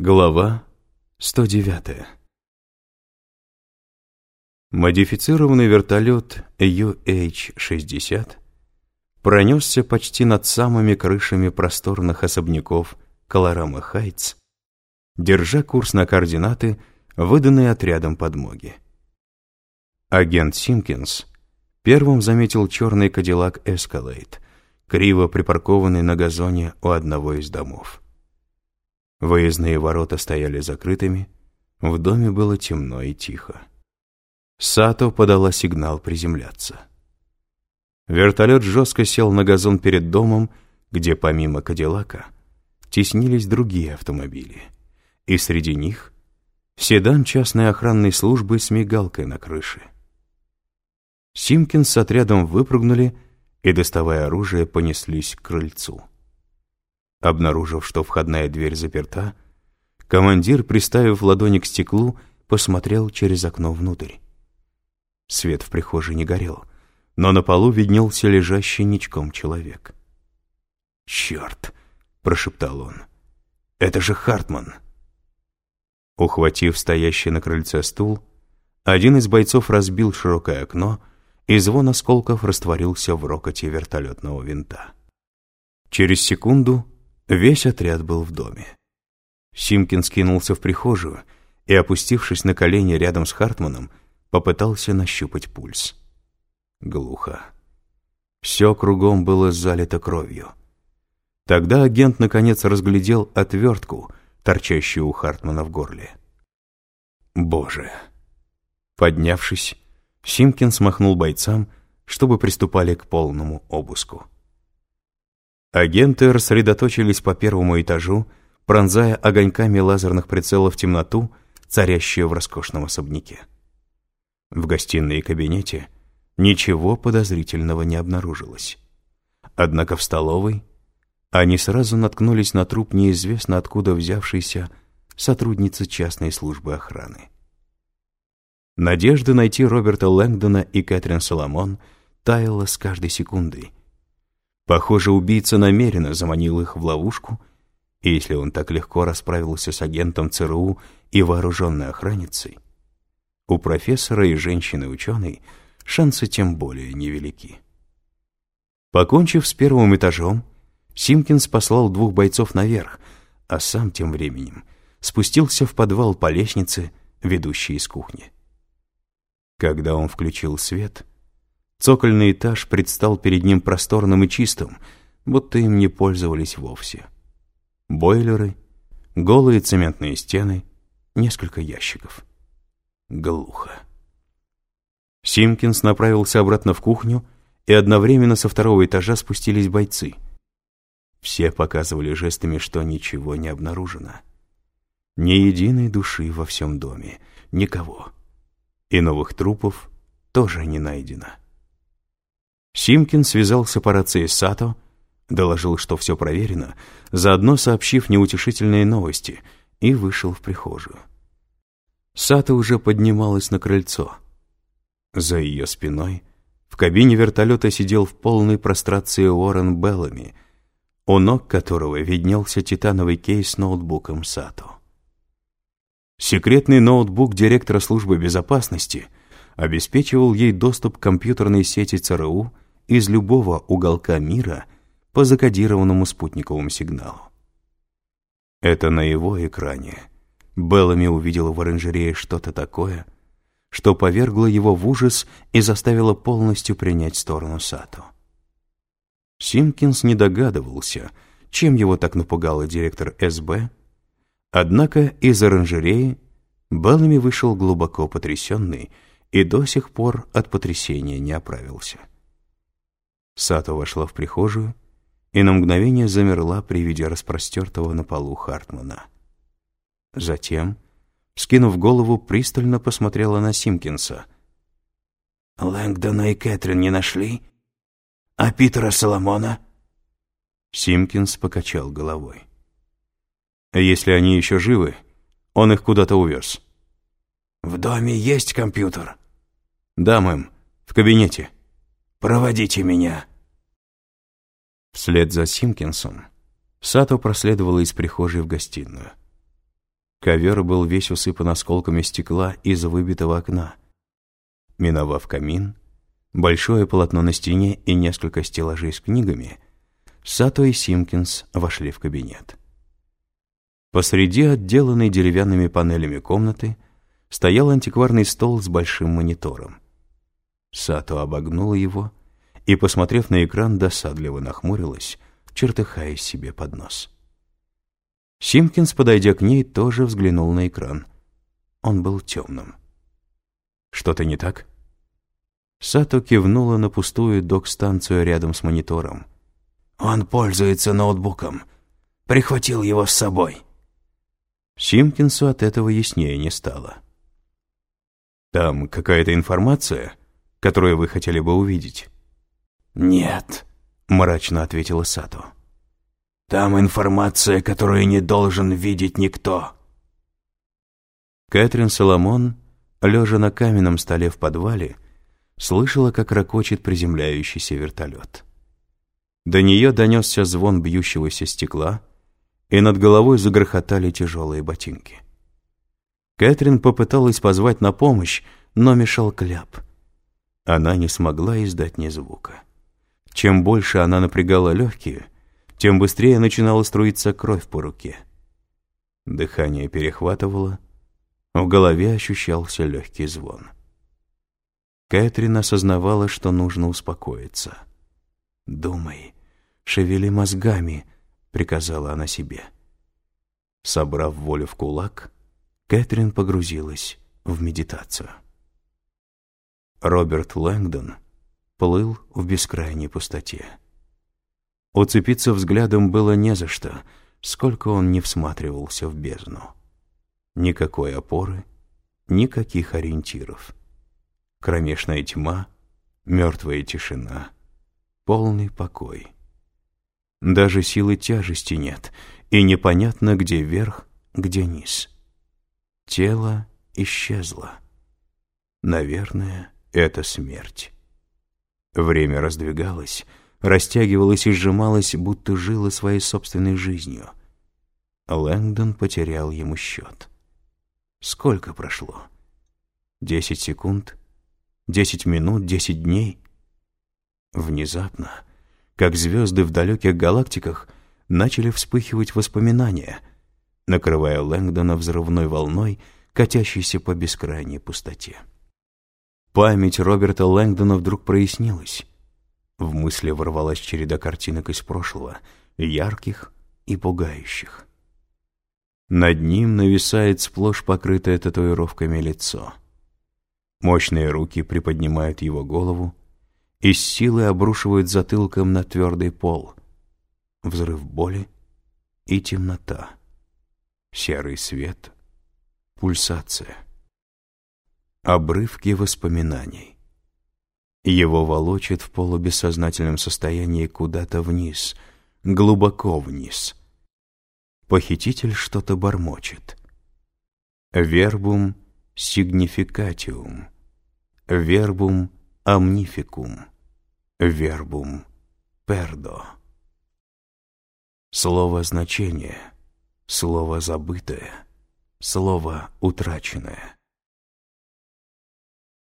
Глава 109 Модифицированный вертолет UH-60 пронесся почти над самыми крышами просторных особняков Колорама Хайтс, держа курс на координаты, выданные отрядом подмоги. Агент Симкинс первым заметил черный кадиллак Escalade, криво припаркованный на газоне у одного из домов. Выездные ворота стояли закрытыми, в доме было темно и тихо. Сато подала сигнал приземляться. Вертолет жестко сел на газон перед домом, где помимо Кадиллака теснились другие автомобили, и среди них седан частной охранной службы с мигалкой на крыше. Симкин с отрядом выпрыгнули и, доставая оружие, понеслись к крыльцу. Обнаружив, что входная дверь заперта, командир, приставив ладони к стеклу, посмотрел через окно внутрь. Свет в прихожей не горел, но на полу виднелся лежащий ничком человек. «Черт!» — прошептал он. «Это же Хартман!» Ухватив стоящий на крыльце стул, один из бойцов разбил широкое окно, и звон осколков растворился в рокоте вертолетного винта. Через секунду Весь отряд был в доме. Симкин скинулся в прихожую и, опустившись на колени рядом с Хартманом, попытался нащупать пульс. Глухо. Все кругом было залито кровью. Тогда агент наконец разглядел отвертку, торчащую у Хартмана в горле. Боже! Поднявшись, Симкин смахнул бойцам, чтобы приступали к полному обыску. Агенты рассредоточились по первому этажу, пронзая огоньками лазерных прицелов темноту, царящую в роскошном особняке. В гостиной и кабинете ничего подозрительного не обнаружилось. Однако в столовой они сразу наткнулись на труп неизвестно откуда взявшейся сотрудницы частной службы охраны. Надежда найти Роберта Лэнгдона и Кэтрин Соломон таяла с каждой секундой, Похоже, убийца намеренно заманил их в ловушку, и если он так легко расправился с агентом ЦРУ и вооруженной охранницей, у профессора и женщины-ученой шансы тем более невелики. Покончив с первым этажом, Симкинс послал двух бойцов наверх, а сам тем временем спустился в подвал по лестнице, ведущей из кухни. Когда он включил свет — Цокольный этаж предстал перед ним просторным и чистым, будто им не пользовались вовсе. Бойлеры, голые цементные стены, несколько ящиков. Глухо. Симкинс направился обратно в кухню, и одновременно со второго этажа спустились бойцы. Все показывали жестами, что ничего не обнаружено. Ни единой души во всем доме, никого. И новых трупов тоже не найдено. Симкин связался по рации с Сато, доложил, что все проверено, заодно сообщив неутешительные новости, и вышел в прихожую. Сато уже поднималась на крыльцо. За ее спиной в кабине вертолета сидел в полной прострации Уоррен Беллами, у ног которого виднелся титановый кейс с ноутбуком Сато. Секретный ноутбук директора службы безопасности — обеспечивал ей доступ к компьютерной сети ЦРУ из любого уголка мира по закодированному спутниковому сигналу. Это на его экране Беллами увидела в оранжерее что-то такое, что повергло его в ужас и заставило полностью принять сторону Сато. Симкинс не догадывался, чем его так напугал директор СБ, однако из оранжереи Беллами вышел глубоко потрясенный и до сих пор от потрясения не оправился. Сато вошла в прихожую и на мгновение замерла при виде распростертого на полу Хартмана. Затем, скинув голову, пристально посмотрела на Симкинса. «Лэнгдона и Кэтрин не нашли? А Питера Соломона?» Симкинс покачал головой. «Если они еще живы, он их куда-то увез». «В доме есть компьютер?» «Да, мэм, в кабинете». «Проводите меня». Вслед за Симкинсом Сато проследовала из прихожей в гостиную. Ковер был весь усыпан осколками стекла из выбитого окна. Миновав камин, большое полотно на стене и несколько стеллажей с книгами, Сато и Симкинс вошли в кабинет. Посреди отделанной деревянными панелями комнаты стоял антикварный стол с большим монитором. Сато обогнула его и, посмотрев на экран, досадливо нахмурилась, чертыхаясь себе под нос. Симкинс, подойдя к ней, тоже взглянул на экран. Он был темным. «Что-то не так?» Сато кивнула на пустую док-станцию рядом с монитором. «Он пользуется ноутбуком. Прихватил его с собой». Симкинсу от этого яснее не стало. «Там какая-то информация, которую вы хотели бы увидеть?» «Нет», — мрачно ответила Сато. «Там информация, которую не должен видеть никто». Кэтрин Соломон, лежа на каменном столе в подвале, слышала, как ракочет приземляющийся вертолет. До нее донесся звон бьющегося стекла, и над головой загрохотали тяжелые ботинки. Кэтрин попыталась позвать на помощь, но мешал кляп. Она не смогла издать ни звука. Чем больше она напрягала легкие, тем быстрее начинала струиться кровь по руке. Дыхание перехватывало, в голове ощущался легкий звон. Кэтрин осознавала, что нужно успокоиться. «Думай, шевели мозгами», — приказала она себе. Собрав волю в кулак, Кэтрин погрузилась в медитацию. Роберт Лэнгдон плыл в бескрайней пустоте. Уцепиться взглядом было не за что, сколько он не всматривался в бездну. Никакой опоры, никаких ориентиров. Кромешная тьма, мертвая тишина, полный покой. Даже силы тяжести нет, и непонятно, где верх, где низ. Тело исчезло. Наверное, это смерть. Время раздвигалось, растягивалось и сжималось, будто жило своей собственной жизнью. Лэнгдон потерял ему счет. Сколько прошло? Десять секунд? Десять минут? Десять дней? Внезапно как звезды в далеких галактиках начали вспыхивать воспоминания, накрывая Лэнгдона взрывной волной, катящейся по бескрайней пустоте. Память Роберта Лэнгдона вдруг прояснилась. В мысли ворвалась череда картинок из прошлого, ярких и пугающих. Над ним нависает сплошь покрытое татуировками лицо. Мощные руки приподнимают его голову, и с силой обрушивают затылком на твердый пол. Взрыв боли и темнота. Серый свет, пульсация. Обрывки воспоминаний. Его волочит в полубессознательном состоянии куда-то вниз, глубоко вниз. Похититель что-то бормочет. Вербум significatium. Вербум omnificum, verbum perdo. Слово значение, слово забытое, слово утраченное.